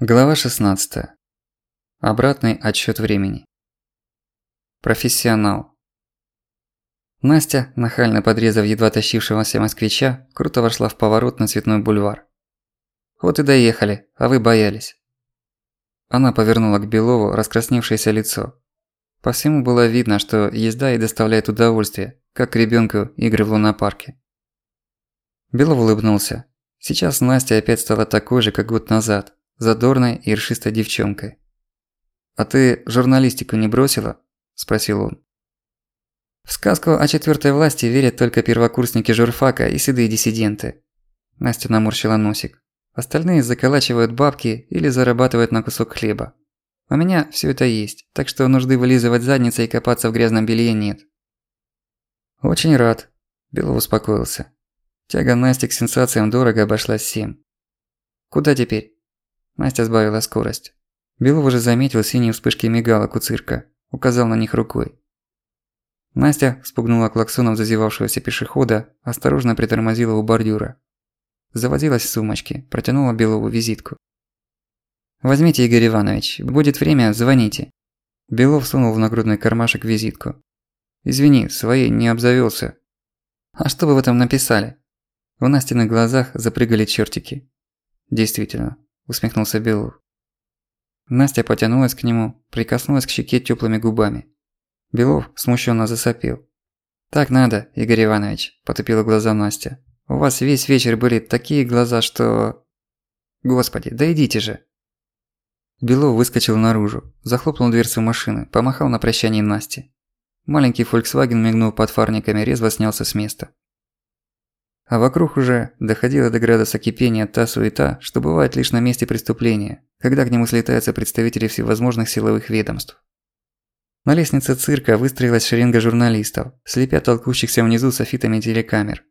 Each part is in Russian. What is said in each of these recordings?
Глава 16. Обратный отсчёт времени. Профессионал. Настя, нахально подрезав едва тащившегося москвича, круто вошла в поворот на Цветной бульвар. «Вот и доехали, а вы боялись». Она повернула к Белову раскрасневшееся лицо. По всему было видно, что езда ей доставляет удовольствие, как ребёнку игры в лунопарке. Белов улыбнулся. Сейчас Настя опять стала такой же, как год назад, задорной и ершистой девчонкой. «А ты журналистику не бросила?» – спросил он. В сказку о четвертой власти верят только первокурсники журфака и седые диссиденты. Настя наморщила носик. Остальные заколачивают бабки или зарабатывают на кусок хлеба. У меня все это есть, так что нужды вылизывать задницей и копаться в грязном белье нет. Очень рад. Белов успокоился. Тяга Насти к сенсациям дорого обошлась всем. Куда теперь? Настя сбавила скорость. Белов уже заметил синие вспышки мигалок у цирка, указал на них рукой. Настя спугнула клаксоном зазевавшегося пешехода, осторожно притормозила у бордюра. Заводилась в сумочке, протянула Белову визитку. «Возьмите, Игорь Иванович, будет время, звоните». Белов сунул в нагрудный кармашек визитку. «Извини, своей не обзавелся. «А что вы в этом написали?» В Настиных глазах запрыгали чертики. Действительно, усмехнулся Белов. Настя потянулась к нему, прикоснулась к щеке тёплыми губами. Белов смущенно засопел. «Так надо, Игорь Иванович», – потупила глаза Настя. «У вас весь вечер были такие глаза, что...» «Господи, да идите же!» Белов выскочил наружу, захлопнул дверцу машины, помахал на прощание Насте. Маленький Volkswagen, мигнув под фарниками, резво снялся с места. А вокруг уже доходило до градуса кипения та суета, что бывает лишь на месте преступления, когда к нему слетаются представители всевозможных силовых ведомств. На лестнице цирка выстроилась шеренга журналистов, слепя толкущихся внизу софитами телекамер.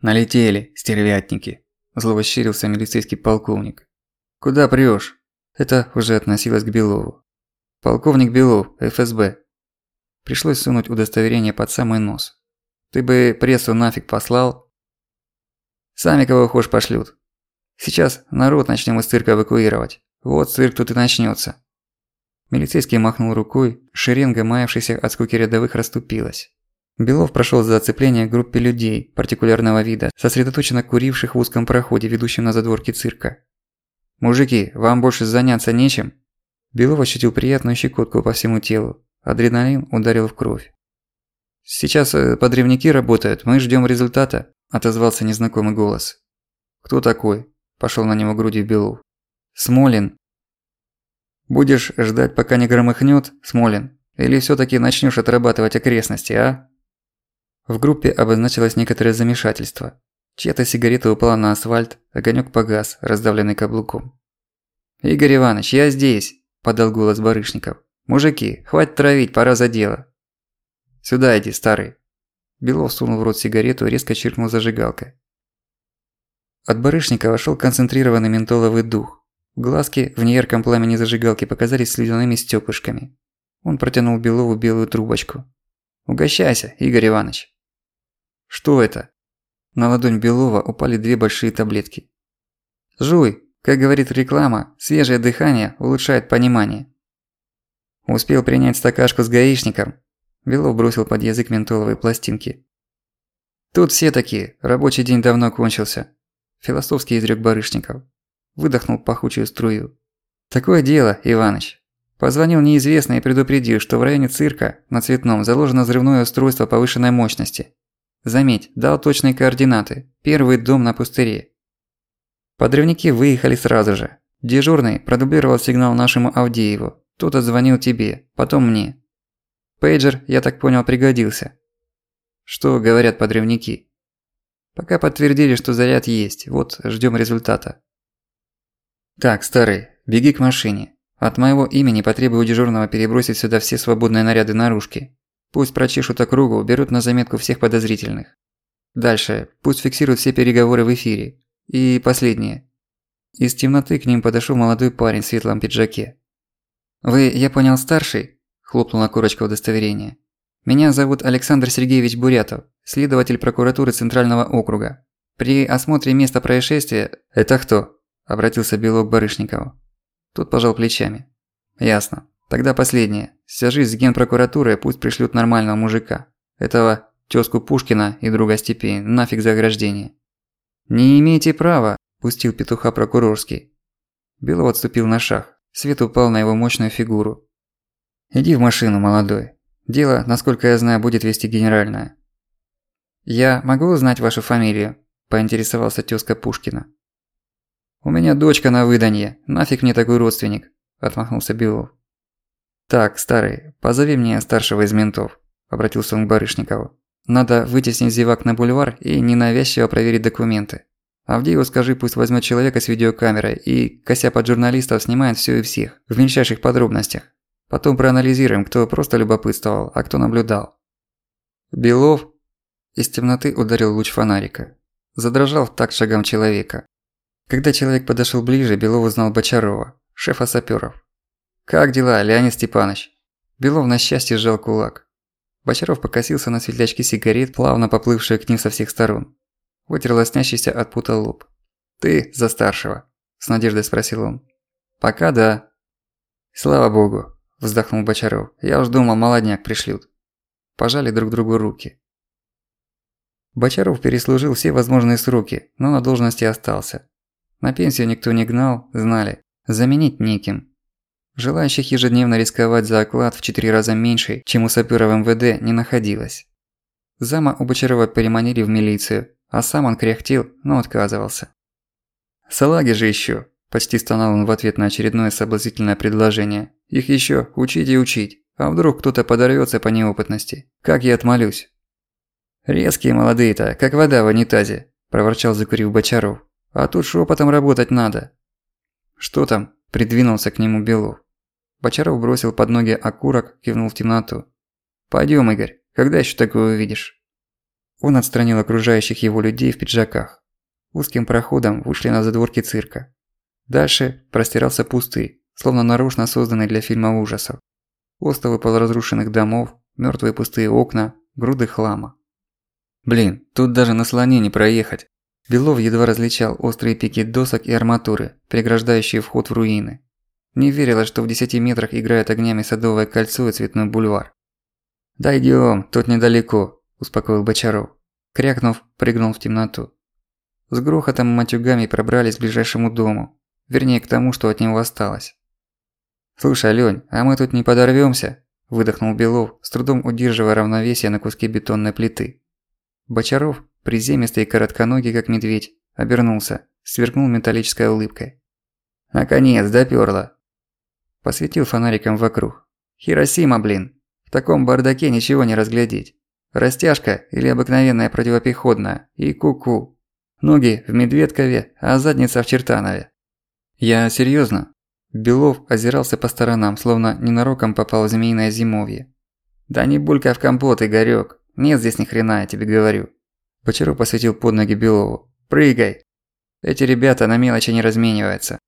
«Налетели, стервятники!» – зло милицейский полковник. «Куда прёшь?» Это уже относилось к Белову. «Полковник Белов, ФСБ». Пришлось сунуть удостоверение под самый нос. «Ты бы прессу нафиг послал, Сами кого хочешь пошлют. Сейчас народ начнем из цирка эвакуировать. Вот цирк тут и начнется. Милицейский махнул рукой, шеренга, маявшаяся от скуки рядовых, расступилась. Белов прошел за оцепление группе людей партикулярного вида, сосредоточенно куривших в узком проходе, ведущем на задворке цирка. «Мужики, вам больше заняться нечем?» Белов ощутил приятную щекотку по всему телу. Адреналин ударил в кровь. «Сейчас э, подрывники работают, мы ждем результата», отозвался незнакомый голос. «Кто такой?» – пошел на него грудью Белов. «Смолин». «Будешь ждать, пока не громыхнет, Смолин? Или все таки начнешь отрабатывать окрестности, а?» В группе обозначилось некоторое замешательство. Чья-то сигарета упала на асфальт, огонек погас, раздавленный каблуком. «Игорь Иванович, я здесь!» – подал голос Барышников. «Мужики, хватит травить, пора за дело!» «Сюда иди, старый!» Белов сунул в рот сигарету резко чиркнул зажигалкой. От барышника вошел концентрированный ментоловый дух. Глазки в неярком пламени зажигалки показались слюдяными стёклышками. Он протянул Белову белую трубочку. «Угощайся, Игорь Иванович». «Что это?» На ладонь Белова упали две большие таблетки. «Жуй, как говорит реклама, свежее дыхание улучшает понимание». Успел принять стакашку с гаишником, Белов бросил под язык ментоловые пластинки. «Тут все такие, рабочий день давно кончился», – философский изрёк Барышников. Выдохнул пахучую струю. «Такое дело, Иваныч. Позвонил неизвестный и предупредил, что в районе цирка, на Цветном, заложено взрывное устройство повышенной мощности. Заметь, дал точные координаты. Первый дом на пустыре. Подрывники выехали сразу же. Дежурный продублировал сигнал нашему Авдееву. Тот отзвонил тебе, потом мне. Пейджер, я так понял, пригодился. Что говорят подрывники? Пока подтвердили, что заряд есть, вот ждём результата. Так, старый, беги к машине. От моего имени потребую дежурного перебросить сюда все свободные наряды наружки. Пусть прочешут округу, берут на заметку всех подозрительных. Дальше, пусть фиксируют все переговоры в эфире. И последнее. Из темноты к ним подошёл молодой парень в светлом пиджаке. «Вы, я понял, старший?» Хлопнула корочка удостоверения. Меня зовут Александр Сергеевич Бурятов, следователь прокуратуры Центрального округа. При осмотре места происшествия... Это кто? обратился Белок Барышникову. Тот пожал плечами. «Ясно. Тогда последнее. Свяжись с генпрокуратурой, пусть пришлют нормального мужика. Этого тёзку Пушкина и друга Степи, нафиг за ограждение». «Не имеете права», – пустил петуха прокурорский. Белов отступил на шаг. Свет упал на его мощную фигуру. «Иди в машину, молодой. Дело, насколько я знаю, будет вести генеральное». «Я могу узнать вашу фамилию?» – поинтересовался тёзка Пушкина. «У меня дочка на выданье. Нафиг мне такой родственник?» – отмахнулся Белов. «Так, старый, позови мне старшего из ментов», – обратился он к Барышникову. «Надо вытеснить зевак на бульвар и ненавязчиво проверить документы. Авдееву скажи, пусть возьмет человека с видеокамерой и, кося под журналистов, снимает все и всех, в мельчайших подробностях. Потом проанализируем, кто просто любопытствовал, а кто наблюдал». Белов из темноты ударил луч фонарика. Задрожал в такт шагам человека. Когда человек подошел ближе, Белов узнал Бочарова, шефа саперов. «Как дела, Леонид Степанович?» Белов на счастье сжал кулак. Бочаров покосился на светлячки сигарет, плавно поплывшие к ним со всех сторон. Вытер лоснящийся от пута лоб. «Ты за старшего?» – с надеждой спросил он. «Пока да». «Слава богу», – вздохнул Бочаров. «Я уж думал, молодняк пришлют». Пожали друг другу руки. Бочаров переслужил все возможные сроки, но на должности остался. На пенсию никто не гнал, знали. Заменить неким. Желающих ежедневно рисковать за оклад в четыре раза меньше, чем у сапёра в МВД, не находилось. Зама у Бочарова переманили в милицию, а сам он кряхтел, но отказывался. «Салаги же ещё!» – почти стонал он в ответ на очередное соблазнительное предложение. «Их ещё учить и учить, а вдруг кто-то подорвётся по неопытности? Как я отмолюсь?» «Резкие молодые-то, как вода в унитазе», – проворчал закурив Бочаров. «А тут шепотом работать надо». «Что там?» – придвинулся к нему Белов. Бочаров бросил под ноги окурок, кивнул в темноту. «Пойдём, Игорь, когда ещё такое увидишь?» Он отстранил окружающих его людей в пиджаках. Узким проходом вышли на задворки цирка. Дальше простирался пустырь, словно нарочно созданный для фильма ужасов. Остовы полуразрушенных домов, мёртвые пустые окна, груды хлама. Блин, тут даже на слоне не проехать. Белов едва различал острые пики досок и арматуры, преграждающие вход в руины. Не верилось, что в десяти метрах играет огнями садовое кольцо и цветной бульвар. «Дойдём, тут недалеко», – успокоил Бочаров. Крякнув, прыгнул в темноту. С грохотом матюгами пробрались к ближайшему дому. Вернее, к тому, что от него осталось. «Слушай, Лёнь, а мы тут не подорвёмся?» – выдохнул Белов, с трудом удерживая равновесие на куске бетонной плиты. Бочаров, приземистый и коротконогий, как медведь, обернулся, сверкнул металлической улыбкой. «Наконец, допёрло!» Посветил фонариком вокруг. «Хиросима, блин! В таком бардаке ничего не разглядеть. Растяжка или обыкновенная противопехотная. И ку-ку. Ноги в Медведкове, а задница в Чертанове». «Я серьёзно?» Белов озирался по сторонам, словно ненароком попал в змеиное зимовье. «Да не булька в компот, Игорёк. Нет здесь ни хрена, я тебе говорю». Бочаров посветил под ноги Белову. «Прыгай! Эти ребята на мелочи не размениваются.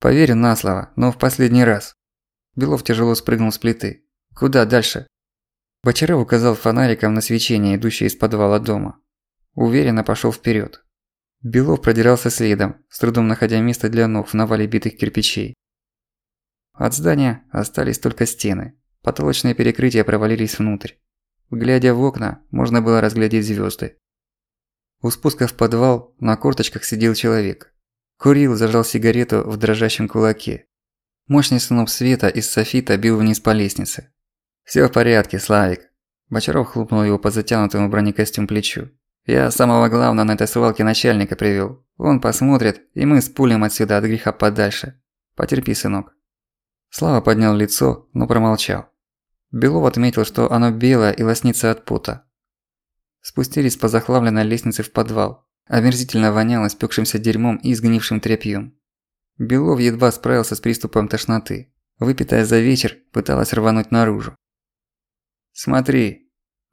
Поверю на слово, но в последний раз. Белов тяжело спрыгнул с плиты. Куда дальше? Бочаров указал фонариком на свечение, идущее из подвала дома. Уверенно пошел вперед. Белов продирался следом, с трудом находя место для ног в навале битых кирпичей. От здания остались только стены. Потолочные перекрытия провалились внутрь. Глядя в окна, можно было разглядеть звезды. У спуска в подвал на корточках сидел человек. Курил, зажал сигарету в дрожащем кулаке. Мощный сноп света из софита бил вниз по лестнице. «Всё в порядке, Славик». Бочаров хлопнул его по затянутому бронекостюм плечу. «Я самого главного на этой свалке начальника привёл. Он посмотрит, и мы спулим отсюда от греха подальше. Потерпи, сынок». Слава поднял лицо, но промолчал. Белов отметил, что оно белое и лоснится от пота. Спустились по захламленной лестнице в подвал. Омерзительно воняло спекшимся дерьмом и изгнившим тряпьем. Белов едва справился с приступом тошноты. Выпитая за вечер, пыталась рвануть наружу. «Смотри!»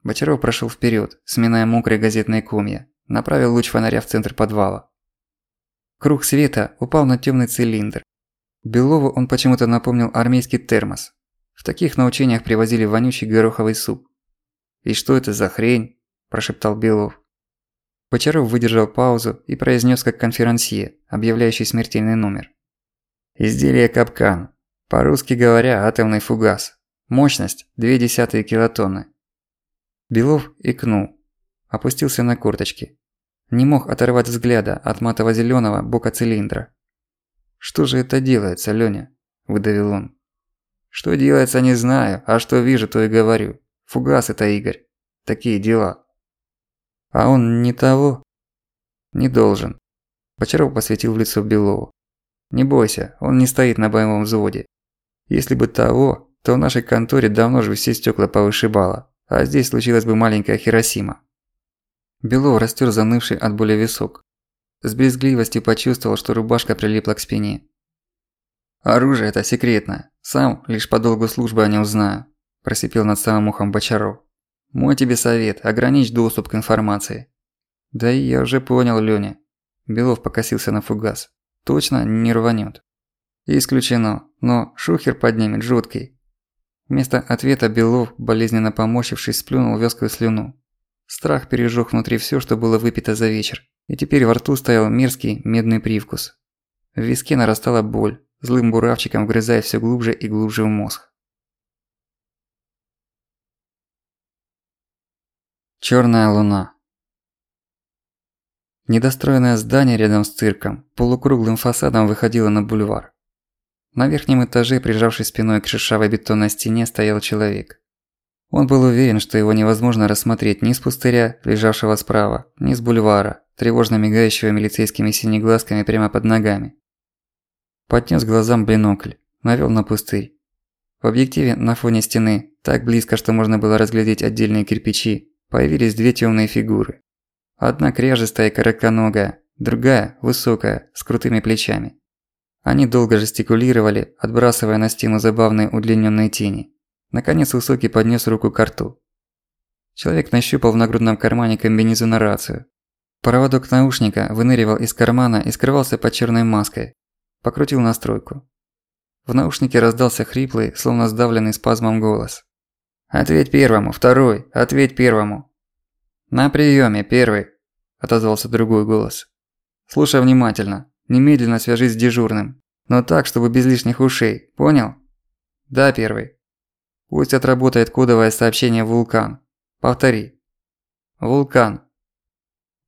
Бочаров прошел вперед, сминая мокрые газетные комья. Направил луч фонаря в центр подвала. Круг света упал на темный цилиндр. Белову он почему-то напомнил армейский термос. В таких на учениях привозили вонючий гороховый суп. «И что это за хрень?» – прошептал Белов. Бочаров выдержал паузу и произнес как конферансье, объявляющий смертельный номер. Изделие капкан. По-русски говоря, атомный фугас. Мощность – десятые килотонны. Белов икнул. Опустился на корточки. Не мог оторвать взгляда от матово-зелёного бока цилиндра. «Что же это делается, Лёня?» – выдавил он. «Что делается, не знаю, а что вижу, то и говорю. Фугас это, Игорь. Такие дела». «А он не того?» «Не должен». Бочаров посветил в лицо Белову. «Не бойся, он не стоит на боевом взводе. Если бы того, то в нашей конторе давно же все стекла повышибало, а здесь случилась бы маленькая Хиросима». Белов растер занывший от боли висок. С брезгливостью почувствовал, что рубашка прилипла к спине. «Оружие это секретное. Сам лишь по долгу службы о нем знаю», – просипел над самым ухом Бочаров. «Мой тебе совет – ограничь доступ к информации». «Да и я уже понял, Лёня». Белов покосился на фугас. «Точно не рванет. «Исключено, но шухер поднимет жуткий». Вместо ответа Белов, болезненно поморщившись, сплюнул вёскую слюну. Страх пережёг внутри всё, что было выпито за вечер, и теперь во рту стоял мерзкий медный привкус. В виске нарастала боль, злым буравчиком вгрызая всё глубже и глубже в мозг. Чёрная луна. Недостроенное здание рядом с цирком полукруглым фасадом выходило на бульвар. На верхнем этаже, прижавшись спиной к шершавой бетонной стене, стоял человек. Он был уверен, что его невозможно рассмотреть ни с пустыря, лежавшего справа, ни с бульвара, тревожно мигающего милицейскими синеглазками прямо под ногами. Поднес глазам бинокль, навёл на пустырь. В объективе на фоне стены, так близко, что можно было разглядеть отдельные кирпичи, появились две тёмные фигуры. Одна кряжестая и коротконогая, другая – высокая, с крутыми плечами. Они долго жестикулировали, отбрасывая на стену забавные удлиненные тени. Наконец Высокий поднес руку к рту. Человек нащупал в нагрудном кармане комбинезона рацию. Проводок наушника выныривал из кармана и скрывался под черной маской. Покрутил настройку. В наушнике раздался хриплый, словно сдавленный спазмом голос. «Ответь первому, второй, ответь первому». «На приеме, первый», – отозвался другой голос. «Слушай внимательно, немедленно свяжись с дежурным, но так, чтобы без лишних ушей, понял?» «Да, первый». Пусть отработает кодовое сообщение «Вулкан». Повтори. «Вулкан».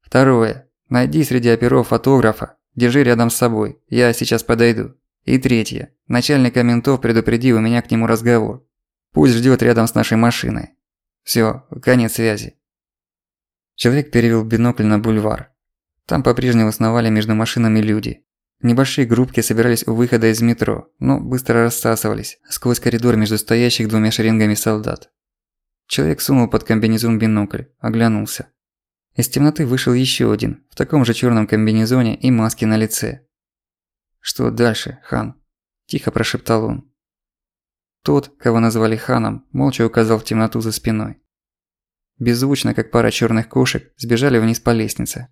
Второе. Найди среди оперов фотографа. Держи рядом с собой. Я сейчас подойду. И третье. Начальника ментов предупреди, у меня к нему разговор. Пусть ждёт рядом с нашей машиной. Всё, конец связи. Человек перевел бинокль на бульвар. Там по-прежнему сновали между машинами люди. Небольшие группки собирались у выхода из метро, но быстро рассасывались сквозь коридор между стоящих двумя шеренгами солдат. Человек сунул под комбинезон бинокль, оглянулся. Из темноты вышел еще один, в таком же черном комбинезоне и маске на лице. «Что дальше, хан?» – тихо прошептал он. Тот, кого назвали ханом, молча указал в темноту за спиной. Беззвучно, как пара черных кошек, сбежали вниз по лестнице.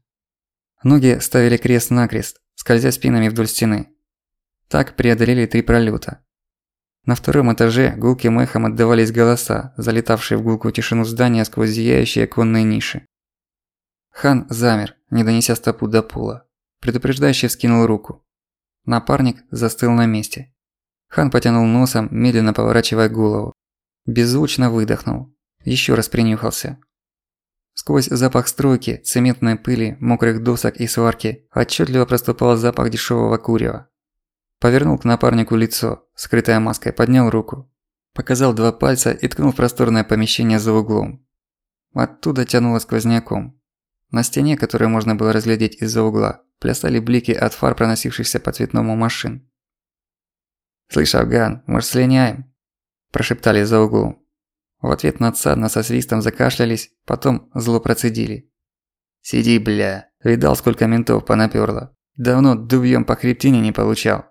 Ноги ставили крест-накрест, скользя спинами вдоль стены. Так преодолели три пролета. На втором этаже гулким эхом отдавались голоса, залетавшие в гулкую тишину здания сквозь зияющие оконные ниши. Хан замер, не донеся стопу до пола. Предупреждающе вскинул руку. Напарник застыл на месте. Хан потянул носом, медленно поворачивая голову. Беззвучно выдохнул. Еще раз принюхался. Сквозь запах стройки, цементной пыли, мокрых досок и сварки отчетливо проступал запах дешевого курева. Повернул к напарнику лицо, скрытое маской, поднял руку. Показал два пальца и ткнул в просторное помещение за углом. Оттуда тянуло сквозняком. На стене, которую можно было разглядеть из-за угла, плясали блики от фар, проносившихся по цветному машин. «Слышь, Афган, может слиняем?» – прошептали за углом. В ответ надсадно со свистом закашлялись, потом зло процедили. «Сиди, бля, видал, сколько ментов понапёрло. Давно дубьём по хребтине не получал.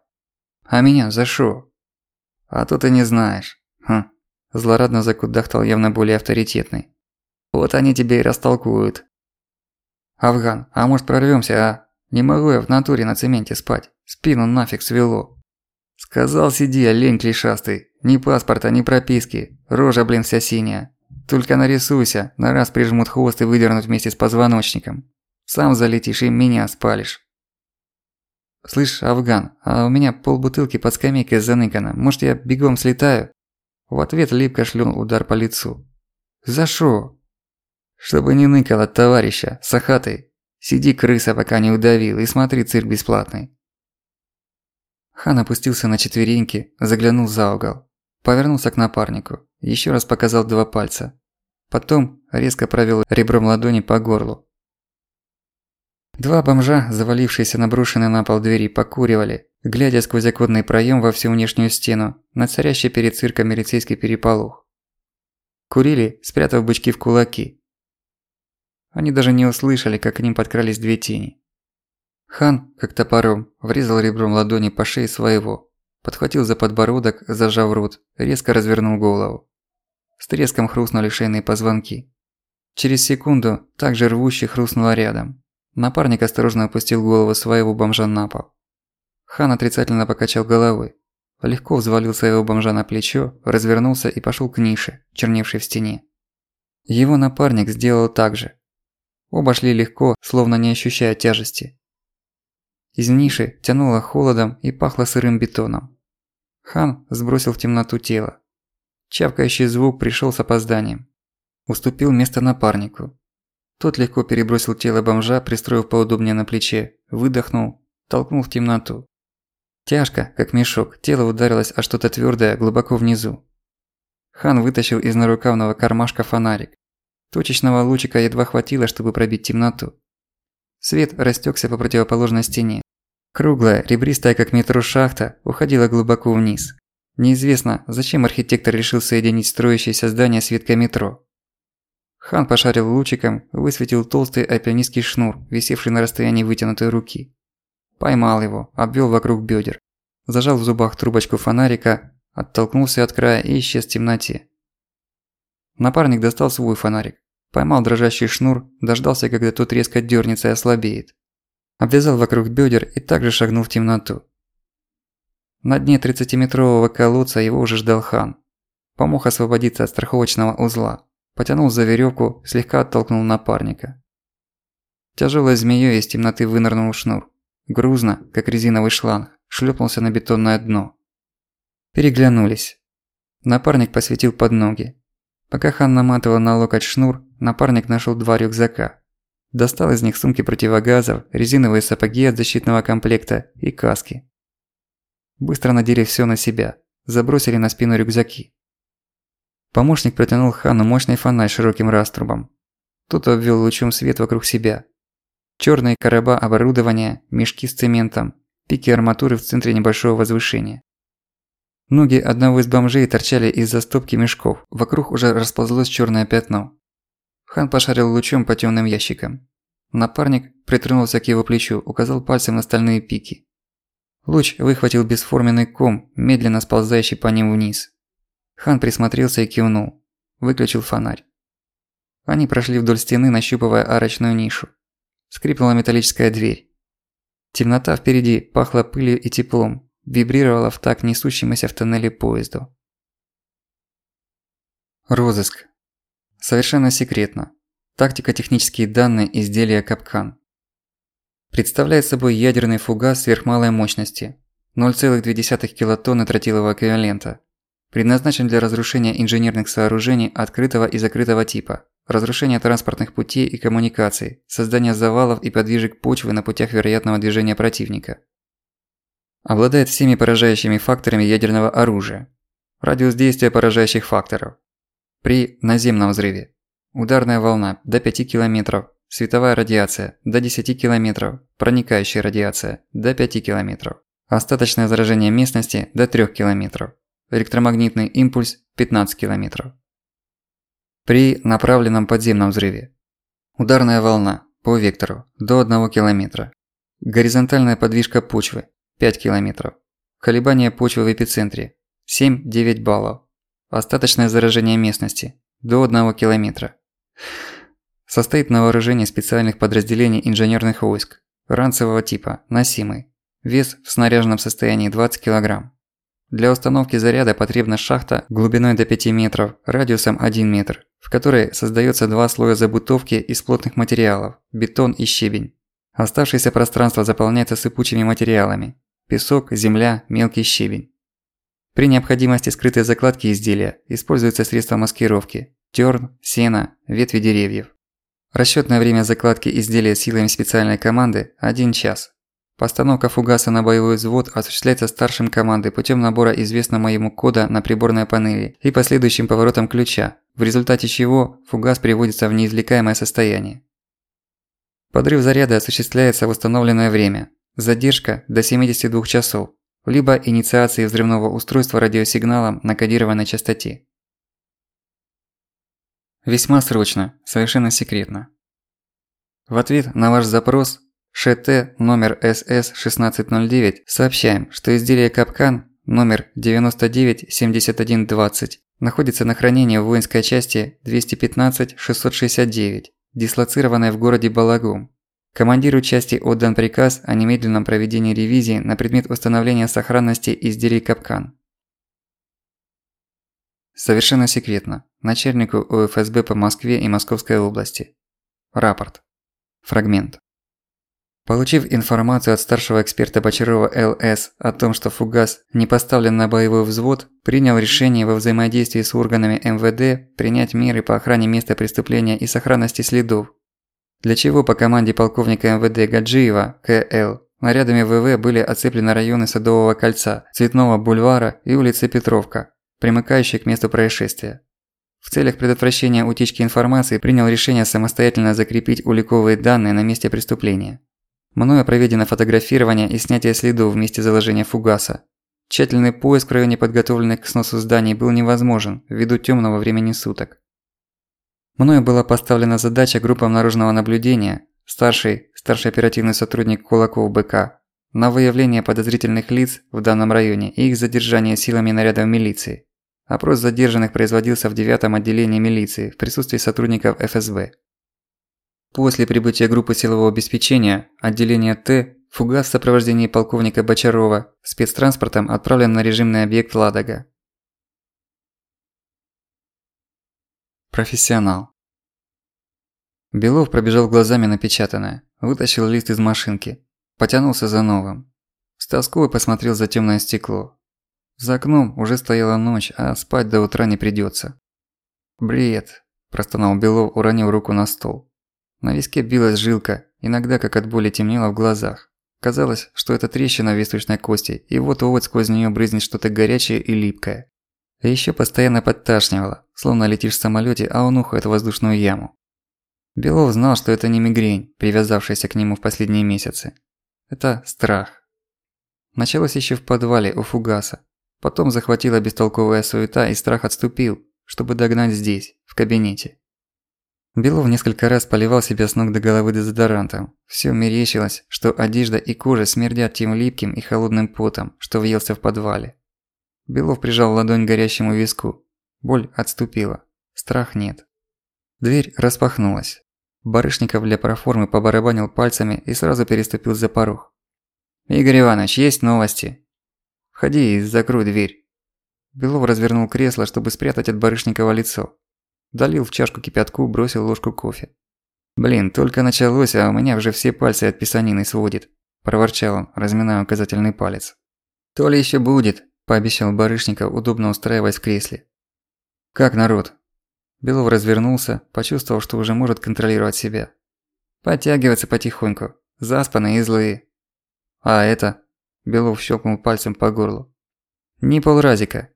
А меня за шо?» «А то ты не знаешь». «Хм». Злорадно закудахтал явно более авторитетный. «Вот они тебе и растолкуют». «Афган, а может прорвёмся, а? Не могу я в натуре на цементе спать. Спину нафиг свело». «Сказал, сиди, олень клишастый. Ни паспорта, ни прописки. Рожа, блин, вся синяя. Только нарисуйся, на раз прижмут хвост и выдернут вместе с позвоночником. Сам залетишь и меня спалишь. «Слышь, Афган, а у меня полбутылки под скамейкой заныкано. Может, я бегом слетаю?» В ответ липко шлёнул удар по лицу. «За шо?» «Чтобы не ныкало товарища, сахатый. Сиди, крыса, пока не удавил, и смотри цирк бесплатный». Хан опустился на четвереньки, заглянул за угол. Повернулся к напарнику. Еще раз показал два пальца. Потом резко провел ребром ладони по горлу. Два бомжа, завалившиеся на брошенные на пол двери, покуривали, глядя сквозь оконный проем во всю внешнюю стену, на царящий перед цирком милицейский переполох. Курили, спрятав бычки в кулаки. Они даже не услышали, как к ним подкрались две тени. Хан, как топором, врезал ребром ладони по шее своего, подхватил за подбородок, зажав рот, резко развернул голову. С треском хрустнули шейные позвонки. Через секунду также рвущий хрустнуло рядом. Напарник осторожно опустил голову своего бомжа на пол. Хан отрицательно покачал головой. Легко взвалил своего бомжа на плечо, развернулся и пошел к нише, черневшей в стене. Его напарник сделал так же. Оба шли легко, словно не ощущая тяжести. Из ниши тянуло холодом и пахло сырым бетоном. Хан сбросил в темноту тело. Чавкающий звук пришел с опозданием. Уступил место напарнику. Тот легко перебросил тело бомжа, пристроив поудобнее на плече, выдохнул, толкнул в темноту. Тяжко, как мешок, тело ударилось о что-то твёрдое глубоко внизу. Хан вытащил из нарукавного кармашка фонарик. Точечного лучика едва хватило, чтобы пробить темноту. Свет растёкся по противоположной стене. Круглая, ребристая как метро шахта уходила глубоко вниз. Неизвестно, зачем архитектор решил соединить строящееся здание с веткой метро. Хан пошарил лучиком, высветил толстый альпинистский шнур, висевший на расстоянии вытянутой руки. Поймал его, обвёл вокруг бёдер. Зажал в зубах трубочку фонарика, оттолкнулся от края и исчез в темноте. Напарник достал свой фонарик. Поймал дрожащий шнур, дождался, когда тот резко дёрнется и ослабеет. Обвязал вокруг бёдер и также шагнул в темноту. На дне 30-метрового колодца его уже ждал хан. Помог освободиться от страховочного узла. Потянул за верёвку, слегка оттолкнул напарника. Тяжелой змеёй из темноты вынырнул шнур. Грузно, как резиновый шланг, шлёпнулся на бетонное дно. Переглянулись. Напарник посветил под ноги. Пока хан наматывал на локоть шнур, напарник нашёл два рюкзака. Достал из них сумки противогазов, резиновые сапоги от защитного комплекта и каски. Быстро надели всё на себя, забросили на спину рюкзаки. Помощник протянул Хану мощный фонарь широким раструбом. Тот обвел лучом свет вокруг себя. Чёрные короба оборудования, мешки с цементом, пики арматуры в центре небольшого возвышения. Ноги одного из бомжей торчали из-за стопки мешков, вокруг уже расползлось чёрное пятно. Хан пошарил лучом по тёмным ящикам. Напарник притронулся к его плечу, указал пальцем на стальные пики. Луч выхватил бесформенный ком, медленно сползающий по ним вниз. Хан присмотрелся и кивнул. Выключил фонарь. Они прошли вдоль стены, нащупывая арочную нишу. Скрипнула металлическая дверь. Темнота впереди пахла пылью и теплом, вибрировала в так несущемуся в тоннеле поезду. Розыск. Совершенно секретно. Тактико-технические данные изделия Капкан. Представляет собой ядерный фугас сверхмалой мощности 0,2 килотонны тротилового эквивалента. Предназначен для разрушения инженерных сооружений открытого и закрытого типа, разрушения транспортных путей и коммуникаций, создания завалов и подвижек почвы на путях вероятного движения противника. Обладает всеми поражающими факторами ядерного оружия. Радиус действия поражающих факторов. При наземном взрыве. Ударная волна до 5 км, Световая радиация – до 10 км, проникающая радиация – до 5 км, остаточное заражение местности – до 3 км, электромагнитный импульс – 15 км. При направленном подземном взрыве. Ударная волна по вектору – до 1 км. Горизонтальная подвижка почвы – 5 км. Колебания почвы в эпицентре – 7-9 баллов. Остаточное заражение местности – до 1 км. Состоит на вооружении специальных подразделений инженерных войск, ранцевого типа, носимый. Вес в снаряженном состоянии 20 кг. Для установки заряда потребна шахта глубиной до 5 метров, радиусом 1 метр, в которой создается два слоя забутовки из плотных материалов – бетон и щебень. Оставшееся пространство заполняется сыпучими материалами – песок, земля, мелкий щебень. При необходимости скрытой закладки изделия используются средства маскировки – тёрн, сено, ветви деревьев. Расчётное время закладки изделия силами специальной команды – 1 час. Постановка фугаса на боевой взвод осуществляется старшим команды путем набора известного ему кода на приборной панели и последующим поворотом ключа, в результате чего фугас приводится в неизвлекаемое состояние. Подрыв заряда осуществляется в установленное время, задержка до 72 часов, либо инициации взрывного устройства радиосигналом на кодированной частоте. Весьма срочно, совершенно секретно. В ответ на ваш запрос ШТ номер СС1609 сообщаем, что изделие Капкан номер 997120 находится на хранении в воинской части 215-669, дислоцированной в городе Балагум. Командиру части отдан приказ о немедленном проведении ревизии на предмет установления сохранности изделий Капкан. Совершенно секретно. Начальнику УФСБ по Москве и Московской области. Рапорт. Фрагмент. Получив информацию от старшего эксперта Бочарова ЛС о том, что фугас не поставлен на боевой взвод, принял решение во взаимодействии с органами МВД принять меры по охране места преступления и сохранности следов. Для чего по команде полковника МВД Гаджиева КЛ нарядами ВВ были оцеплены районы Садового кольца, Цветного бульвара и улицы Петровка, примыкающие к месту происшествия. В целях предотвращения утечки информации принял решение самостоятельно закрепить уликовые данные на месте преступления. Мною проведено фотографирование и снятие следов в месте заложения фугаса. Тщательный поиск в районе подготовленных к сносу зданий был невозможен ввиду темного времени суток. Мною была поставлена задача группам наружного наблюдения, старший, старший оперативный сотрудник Кулаков БК, на выявление подозрительных лиц в данном районе и их задержание силами нарядов милиции. Опрос задержанных производился в девятом отделении милиции в присутствии сотрудников ФСБ. После прибытия группы силового обеспечения, отделения Т, фугас в сопровождении полковника Бочарова спецтранспортом отправлен на режимный объект Ладога. Профессионал. Белов пробежал глазами напечатанное, вытащил лист из машинки, потянулся за новым. С тоской посмотрел за темное стекло. За окном уже стояла ночь, а спать до утра не придется. «Бред», – простонал Белов, уронив руку на стол. На виске билась жилка, иногда как от боли темнело в глазах. Казалось, что это трещина в височной кости, и вот-вот сквозь нее брызнет что-то горячее и липкое. А ещё постоянно подташнивало, словно летишь в самолете, а он ухает в воздушную яму. Белов знал, что это не мигрень, привязавшаяся к нему в последние месяцы. Это страх. Началось еще в подвале у фугаса. Потом захватила бестолковая суета, и страх отступил, чтобы догнать здесь, в кабинете. Белов несколько раз поливал себя с ног до головы дезодорантом. Всё мерещилось, что одежда и кожа смердят тем липким и холодным потом, что въелся в подвале. Белов прижал ладонь к горящему виску. Боль отступила. Страх нет. Дверь распахнулась. Барышников для проформы побарабанил пальцами и сразу переступил за порог. «Игорь Иванович, есть новости?» «Входи и закрой дверь». Белов развернул кресло, чтобы спрятать от Барышникова лицо. Долил в чашку кипятку, бросил ложку кофе. «Блин, только началось, а у меня уже все пальцы от писанины сводит», – проворчал он, разминая указательный палец. «То ли ещё будет», – пообещал Барышников, удобно устраиваясь в кресле. «Как народ?» Белов развернулся, почувствовал, что уже может контролировать себя. «Подтягиваться потихоньку, заспанные и злые». «А это?» – Белов щелкнул пальцем по горлу. «Не полразика».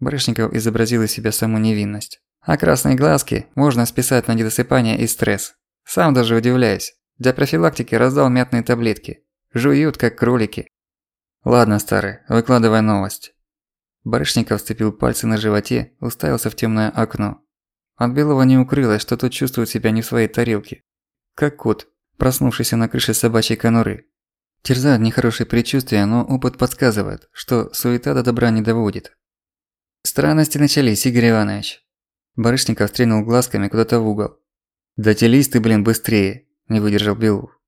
Барышников изобразил из себя саму невинность. А красные глазки можно списать на недосыпание и стресс. Сам даже удивляюсь. Для профилактики раздал мятные таблетки. Жуют, как кролики. Ладно, старый, выкладывай новость. Барышников сцепил пальцы на животе, уставился в темное окно. От Белого не укрылось, что тот чувствует себя не в своей тарелке. Как кот, проснувшийся на крыше собачьей конуры. Терзают нехорошие предчувствия, но опыт подсказывает, что суета до добра не доводит. Странности начались, Игорь Иванович. Барышников стрельнул глазками куда-то в угол. «Да телись ты, блин, быстрее!» – не выдержал Белов.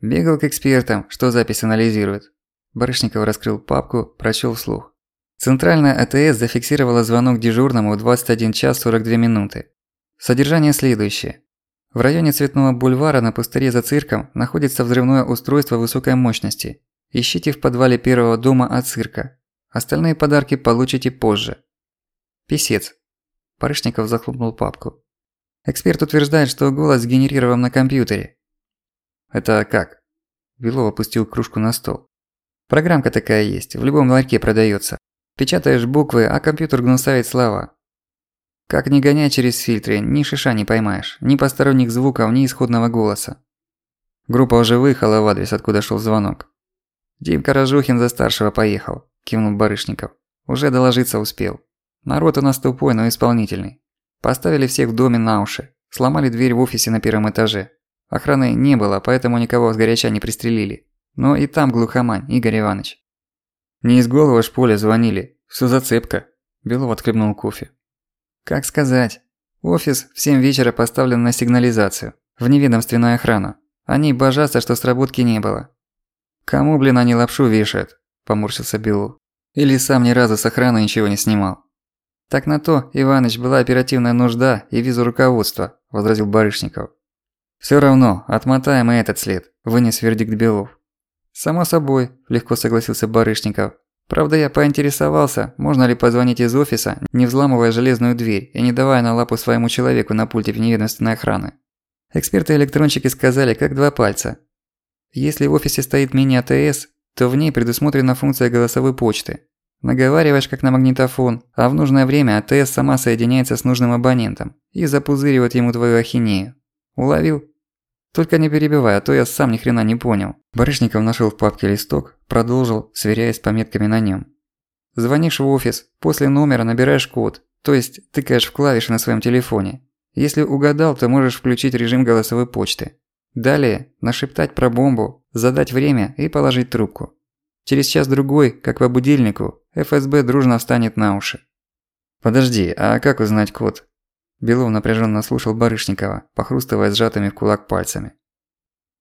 Бегал к экспертам, что запись анализирует. Барышников раскрыл папку, прочел вслух. Центральная АТС зафиксировала звонок дежурному в 21 час 42 минуты. Содержание следующее. В районе Цветного бульвара на пустыре за цирком находится взрывное устройство высокой мощности. Ищите в подвале первого дома от цирка. Остальные подарки получите позже. Писец. Парышников захлопнул папку. Эксперт утверждает, что голос сгенерирован на компьютере. Это как? Белов опустил кружку на стол. Программка такая есть, в любом ларьке продается. Печатаешь буквы, а компьютер гнусавит слова. Как ни гоняй через фильтры, ни шиша не поймаешь, ни посторонних звуков, ни исходного голоса. Группа уже выехала в адрес, откуда шел звонок. «Димка Рожухин за старшего поехал», – кивнул Барышников. «Уже доложиться успел. Народ у нас тупой, но исполнительный. Поставили всех в доме на уши. Сломали дверь в офисе на первом этаже. Охраны не было, поэтому никого с горяча не пристрелили. Но и там глухомань, Игорь Иванович. Не из головы шполя звонили. Всё зацепка. Белов отхлебнул кофе. Как сказать. Офис в 7 вечера поставлен на сигнализацию. В неведомственную охрану. Они божатся, что сработки не было. Кому, блин, они лапшу вешают? Поморщился Белов. Или сам ни разу с охраны ничего не снимал. Так на то, Иваныч, была оперативная нужда и визу руководства, возразил Барышников. Всё равно, отмотаем и этот след, вынес вердикт Белов. «Само собой», – легко согласился Барышников. «Правда, я поинтересовался, можно ли позвонить из офиса, не взламывая железную дверь и не давая на лапу своему человеку на пульте неведомственной охраны. Эксперты-электронщики сказали, как два пальца. Если в офисе стоит мини-АТС, то в ней предусмотрена функция голосовой почты. Наговариваешь как на магнитофон, а в нужное время АТС сама соединяется с нужным абонентом и запузыривает ему твою ахинею. Уловил? Только не перебивай, а то я сам ни хрена не понял. Барышников нашел в папке листок, продолжил, сверяясь с пометками на нем. Звонишь в офис, после номера набираешь код, то есть тыкаешь в клавиши на своем телефоне. Если угадал, то можешь включить режим голосовой почты. Далее нашептать про бомбу, задать время и положить трубку. Через час-другой, как по будильнику, ФСБ дружно встанет на уши. Подожди, а как узнать код? Белов напряженно слушал Барышникова, похрустывая сжатыми в кулак пальцами.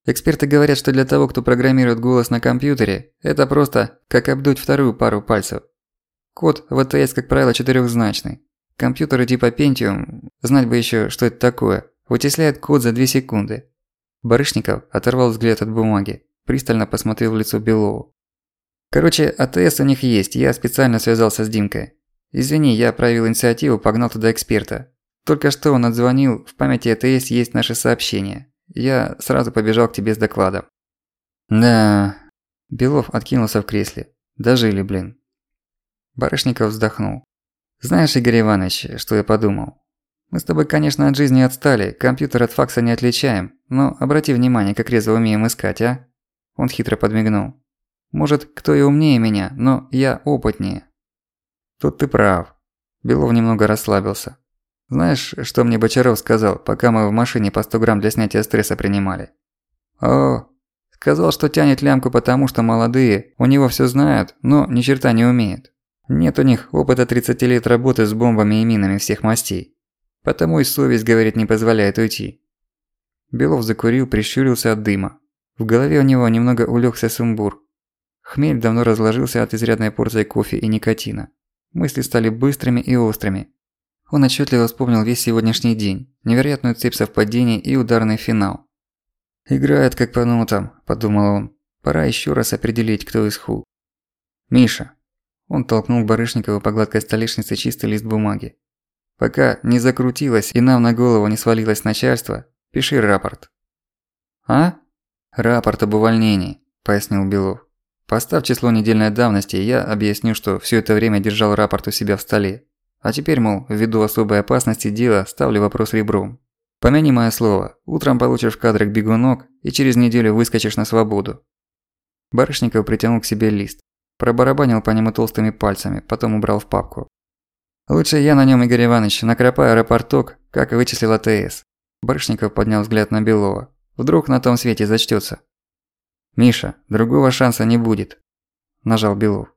Эксперты говорят, что для того, кто программирует голос на компьютере, это просто как обдуть вторую пару пальцев. Код в АТС, как правило, четырехзначный. Компьютеры типа Pentium, знать бы еще, что это такое, вычисляют код за 2 секунды. Барышников оторвал взгляд от бумаги, пристально посмотрел в лицо Белову. Короче, АТС у них есть, я специально связался с Димкой. Извини, я проявил инициативу, погнал туда эксперта. Только что он отзвонил, в памяти АТС есть наше сообщение. Я сразу побежал к тебе с докладом. Да. Белов откинулся в кресле. Дожили, блин. Барышников вздохнул. Знаешь, Игорь Иванович, что я подумал? Мы с тобой, конечно, от жизни отстали, компьютер от факса не отличаем, но обрати внимание, как резво умеем искать, а? Он хитро подмигнул. Может, кто и умнее меня, но я опытнее. Тут ты прав. Белов немного расслабился. Знаешь, что мне Бочаров сказал, пока мы в машине по 100 грамм для снятия стресса принимали? О, сказал, что тянет лямку потому, что молодые, у него все знают, но ни черта не умеют. Нет у них опыта 30 лет работы с бомбами и минами всех мастей. Потому и совесть, говорит, не позволяет уйти. Белов закурил, прищурился от дыма. В голове у него немного улегся сумбур. Хмель давно разложился от изрядной порции кофе и никотина. Мысли стали быстрыми и острыми, он отчетливо вспомнил весь сегодняшний день, невероятную цепь совпадений и ударный финал. «Играет как по нотам», – подумал он. «Пора еще раз определить, кто из ху». «Миша». Он толкнул Барышникова по гладкой столешнице чистый лист бумаги. «Пока не закрутилось и нам на голову не свалилось начальство, пиши рапорт». «А?» «Рапорт об увольнении», – пояснил Белов. «Поставь число недельной давности, и я объясню, что все это время держал рапорт у себя в столе. А теперь, мол, ввиду особой опасности дела, ставлю вопрос ребром. Помяни мое слово, утром получишь в кадрах бегунок и через неделю выскочишь на свободу. Барышников притянул к себе лист. Пробарабанил по нему толстыми пальцами, потом убрал в папку. «Лучше я на нем, Игорь Иванович, накропаю рапорток, как вычислил АТС». Барышников поднял взгляд на Белова. «Вдруг на том свете зачтется. «Миша, другого шанса не будет», – нажал Белов.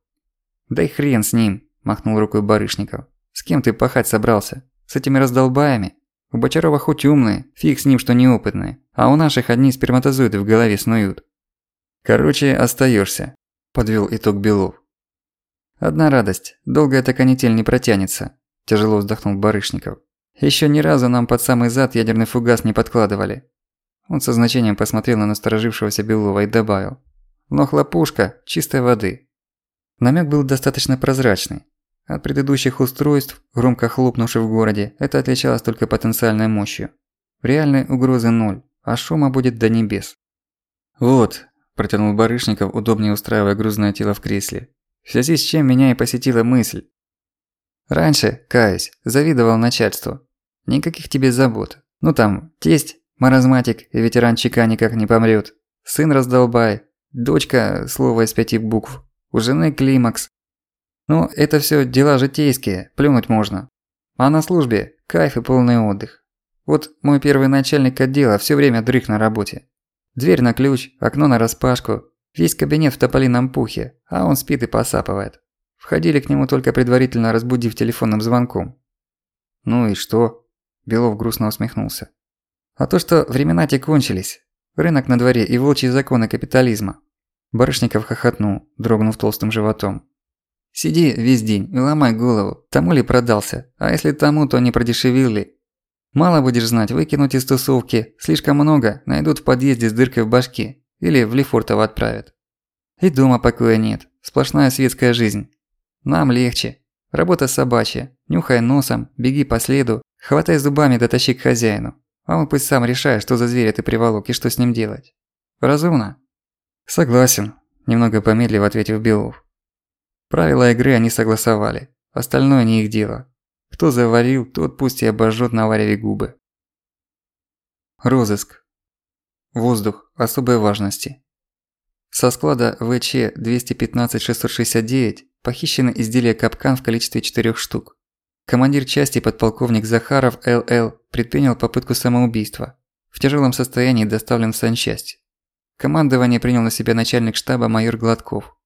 «Да и хрен с ним», – махнул рукой Барышников. С кем ты пахать собрался? С этими раздолбаями? У Бочарова хоть умные, фиг с ним, что неопытные, а у наших одни сперматозоиды в голове снуют. Короче, остаешься, подвел итог Белов. Одна радость, долго эта канитель не протянется, тяжело вздохнул Барышников. Еще ни разу нам под самый зад ядерный фугас не подкладывали. Он со значением посмотрел на насторожившегося Белова и добавил. Но хлопушка чистой воды. Намек был достаточно прозрачный. От предыдущих устройств, громко хлопнувших в городе, это отличалось только потенциальной мощью. Реальной угрозы ноль, а шума будет до небес. «Вот», – протянул Барышников, удобнее устраивая грузное тело в кресле. В связи с чем меня и посетила мысль. Раньше, каюсь, завидовал начальству. Никаких тебе забот. Ну там, тесть, маразматик и ветеран ЧК никак не помрет. Сын раздолбай, дочка, слово из пяти букв, у жены климакс. Ну, это все дела житейские, плюнуть можно. А на службе кайф и полный отдых. Вот мой первый начальник отдела все время дрых на работе. Дверь на ключ, окно на распашку, весь кабинет в тополином пухе, а он спит и посапывает. Входили к нему только предварительно разбудив телефонным звонком. «Ну и что?» – Белов грустно усмехнулся. «А то, что времена те кончились. Рынок на дворе и волчьи законы капитализма». Барышников хохотнул, дрогнув толстым животом. «Сиди весь день и ломай голову, тому ли продался, а если тому, то не продешевил ли. Мало будешь знать, выкинуть из тусовки, слишком много, найдут в подъезде с дыркой в башке или в Лефортово отправят. И дома покоя нет, сплошная светская жизнь. Нам легче. Работа собачья. Нюхай носом, беги по следу, хватай зубами дотащи к хозяину. А он пусть сам решает, что за зверя ты приволок и что с ним делать. Разумно? Согласен, немного помедлив ответил Белов. Правила игры они согласовали. Остальное не их дело. Кто заварил, тот пусть и обожжет на вареве губы. Розыск. Воздух особой важности. Со склада ВЧ-215-669 похищено изделие капкан в количестве четырех штук. Командир части подполковник Захаров ЛЛ предпринял попытку самоубийства. В тяжелом состоянии доставлен в санчасть. Командование принял на себя начальник штаба майор Гладков.